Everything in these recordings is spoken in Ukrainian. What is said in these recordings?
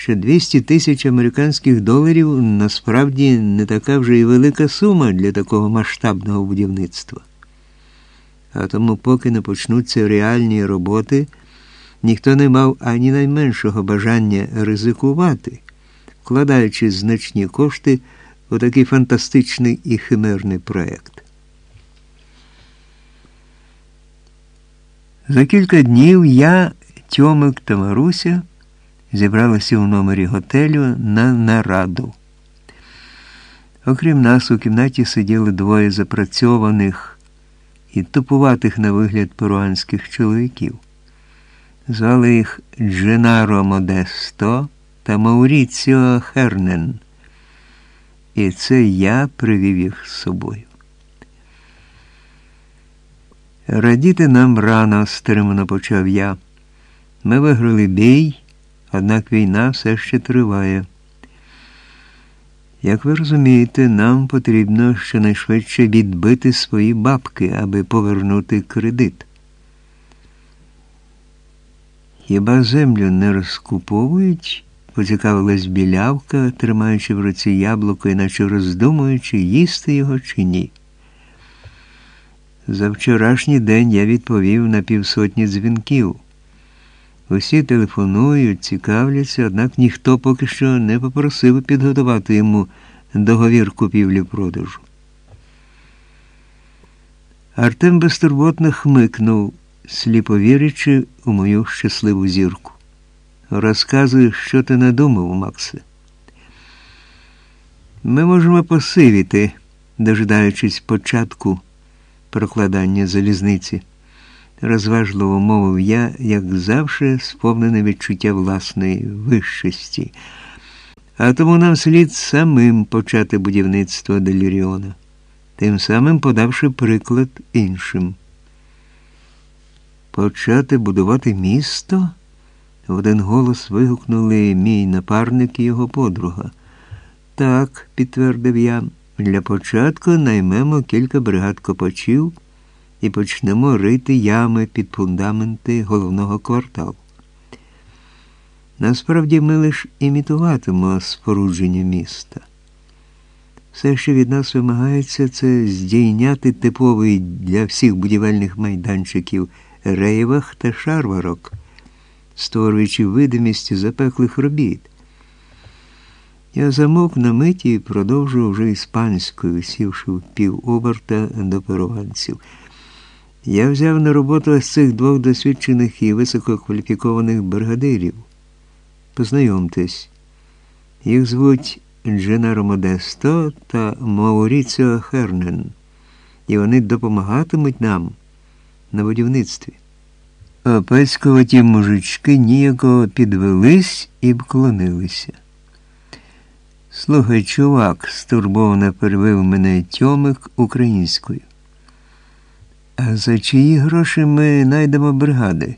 що 200 тисяч американських доларів насправді не така вже і велика сума для такого масштабного будівництва. А тому, поки не почнуться реальні роботи, ніхто не мав ані найменшого бажання ризикувати, вкладаючи значні кошти у такий фантастичний і химерний проєкт. За кілька днів я, Тьомик та Маруся зібралися у номері готелю на нараду. Окрім нас, у кімнаті сиділи двоє запрацьованих і тупуватих на вигляд перуанських чоловіків. Звали їх Дженаро Модесто та Мауріціо Хернен. І це я привів їх з собою. Радіти нам рано, стримано почав я. Ми виграли бій, однак війна все ще триває. Як ви розумієте, нам потрібно щонайшвидше відбити свої бабки, аби повернути кредит. Хіба землю не розкуповують? поцікавилась білявка, тримаючи в руці яблуко, іначе роздумуючи, їсти його чи ні. За вчорашній день я відповів на півсотні дзвінків. Усі телефонують, цікавляться, однак ніхто поки що не попросив підготувати йому договір купівлі-продажу. Артем безтурботно хмикнув, сліпо вірячи у мою щасливу зірку. Розказуй, що ти надумав, Максе. Ми можемо посивіти, дожидаючись початку прокладання залізниці, розважливо мовив я, як завжди, сповнене відчуття власної вищості. А тому нам слід самим почати будівництво Деліріона, тим самим подавши приклад іншим. Почати будувати місто? В один голос вигукнули мій напарник і його подруга. Так, підтвердив я. Для початку наймемо кілька бригад копачів і почнемо рити ями під фундаменти головного кварталу. Насправді ми лише імітуватимемо спорудження міста. Все, що від нас вимагається, це здійняти типовий для всіх будівельних майданчиків рейвах та шарварок, створюючи видимість запеклих робіт. Я замовк на миті і продовжував вже іспанською, сівши в півоберта до перуанців. Я взяв на роботу ось цих двох досвідчених і висококваліфікованих бригадирів. Познайомтесь, їх звуть Дженаро Модесто та Мауріціо Хернен, і вони допомагатимуть нам на будівництві. Опецькуваті мужички ніяко підвелись і вклонилися. Слухай, чувак, стурбовано перевив мене тьомик українською. А за чиї гроші ми найдемо бригади?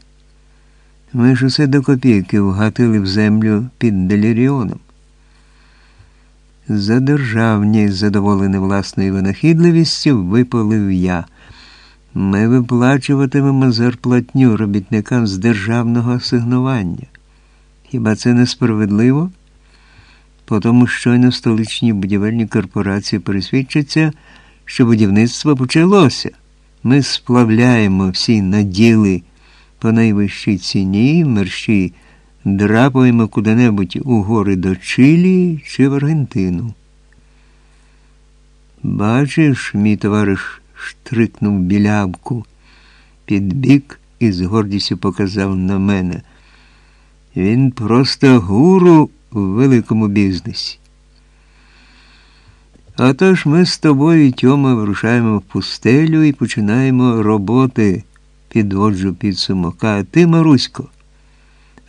Ми ж усе до копійки вгатили в землю під деліріоном. За державні, задоволений власною винахідливістю, випалив я. Ми виплачуватимемо зарплатню робітникам з державного асигнування. Хіба це несправедливо? Потому щойно столичні будівельні корпорації пересвідчаться, що будівництво почалося. Ми сплавляємо всі наділи по найвищій ціні, мерщі драпаємо куди-небудь у гори до Чилі чи в Аргентину. Бачиш, мій товариш штрикнув білявку, підбік і з гордістю показав на мене. Він просто гуру в великому бізнесі. Отож ми з тобою, Тьома, вирушаємо в пустелю і починаємо роботи, підводжу підсумок. А ти, Марусько,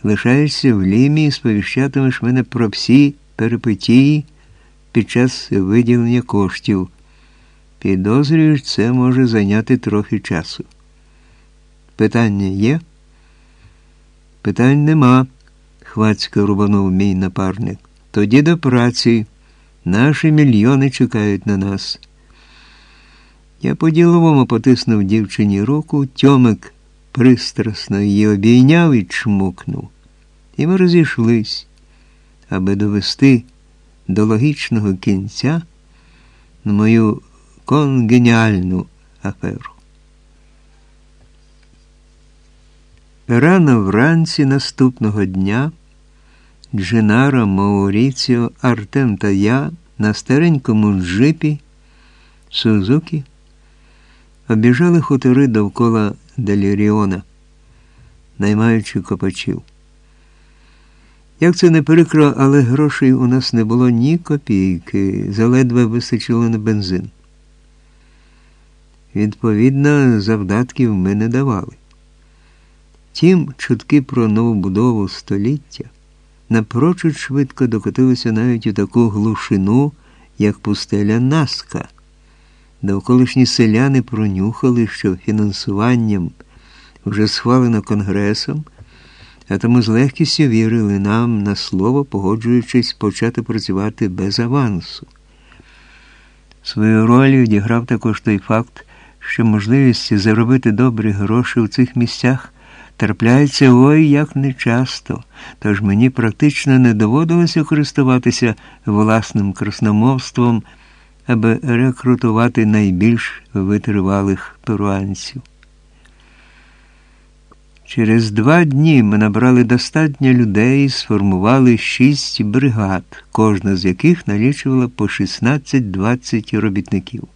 лишаєшся в лімі і сповіщатимеш мене про всі перипетії під час виділення коштів. Підозрюєш, це може зайняти трохи часу. Питання є? Питань нема, хвацько рубанув мій напарник. Тоді до праці. Наші мільйони чекають на нас. Я по-діловому потиснув дівчині руку, тьомик пристрасно її обійняв і чмукнув. І ми розійшлись. аби довести до логічного кінця мою конгеніальну аферу. Рано вранці наступного дня Дженаро, Мауріціо, Артем та я на старенькому джипі Сузукі обіжали хутори довкола Деліріона, наймаючи копачів. Як це не прикро, але грошей у нас не було ні копійки, заледве вистачило на бензин. Відповідно, завдатків ми не давали. Тім чутки про новобудову століття напрочуд швидко докотилися навіть у таку глушину, як пустеля Наска. Довколишні селяни пронюхали, що фінансуванням вже схвалено Конгресом, а тому з легкістю вірили нам на слово, погоджуючись почати працювати без авансу. Свою роль відіграв також той факт, що можливість заробити добрі гроші у цих місцях трапляється ой як нечасто, тож мені практично не доводилося користуватися власним красномовством, аби рекрутувати найбільш витривалих перуанців. Через два дні ми набрали достатньо людей і сформували шість бригад, кожна з яких налічувала по 16-20 робітників.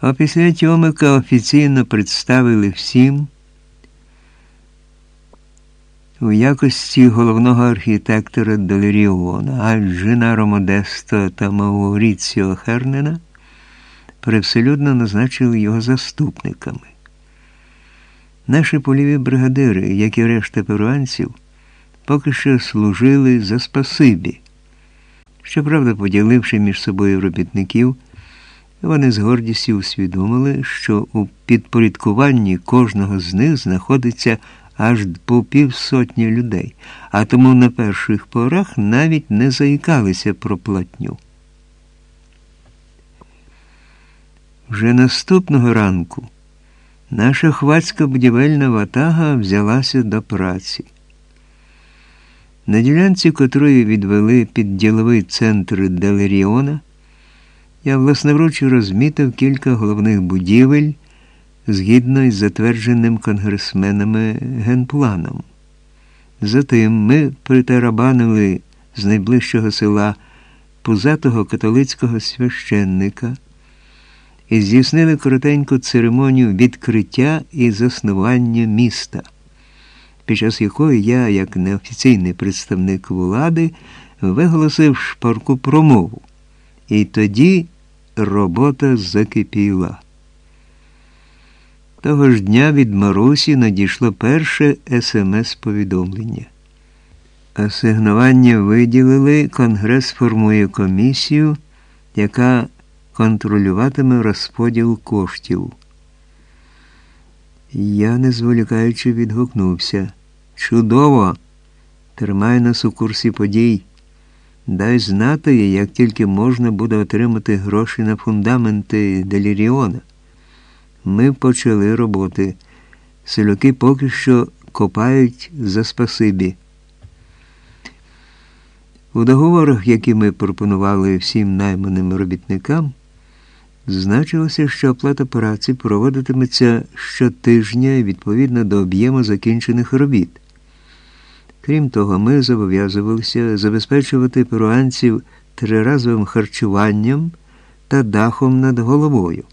А після Тьомика офіційно представили всім у якості головного архітектора Долеріона, а Джинаро Модесто та Мауріціо Хернена привселюдно назначили його заступниками. Наші поліві бригадири, як і решта перуанців, поки що служили за спасибі. Щоправда, поділивши між собою робітників, вони з гордістю усвідомили, що у підпорядкуванні кожного з них знаходиться аж по півсотні людей, а тому на перших порах навіть не заїкалися про платню. Вже наступного ранку наша хвацька будівельна ватага взялася до праці. На ділянці, котрої відвели під діловий центр Делеріона, я власноруч розмітив кілька головних будівель згідно із затвердженим конгресменами генпланом. Затим ми притарабанили з найближчого села пузатого католицького священника і здійснили коротеньку церемонію відкриття і заснування міста, під час якої я, як неофіційний представник влади, виголосив шпарку промову. І тоді робота закипіла. Того ж дня від Марусі надійшло перше смс-повідомлення. Асигнування виділили, Конгрес формує комісію, яка контролюватиме розподіл коштів. Я, не зволікаючи, відгукнувся. Чудово! Тримай нас у курсі подій. Дай знати, як тільки можна буде отримати гроші на фундаменти Деліріона. Ми почали роботи. Селюки поки що копають за спасибі. У договорах, які ми пропонували всім найманим робітникам, значилося, що оплата праці проводитиметься щотижня відповідно до об'єму закінчених робіт. Крім того, ми зобов'язувалися забезпечувати перуанців триразовим харчуванням та дахом над головою.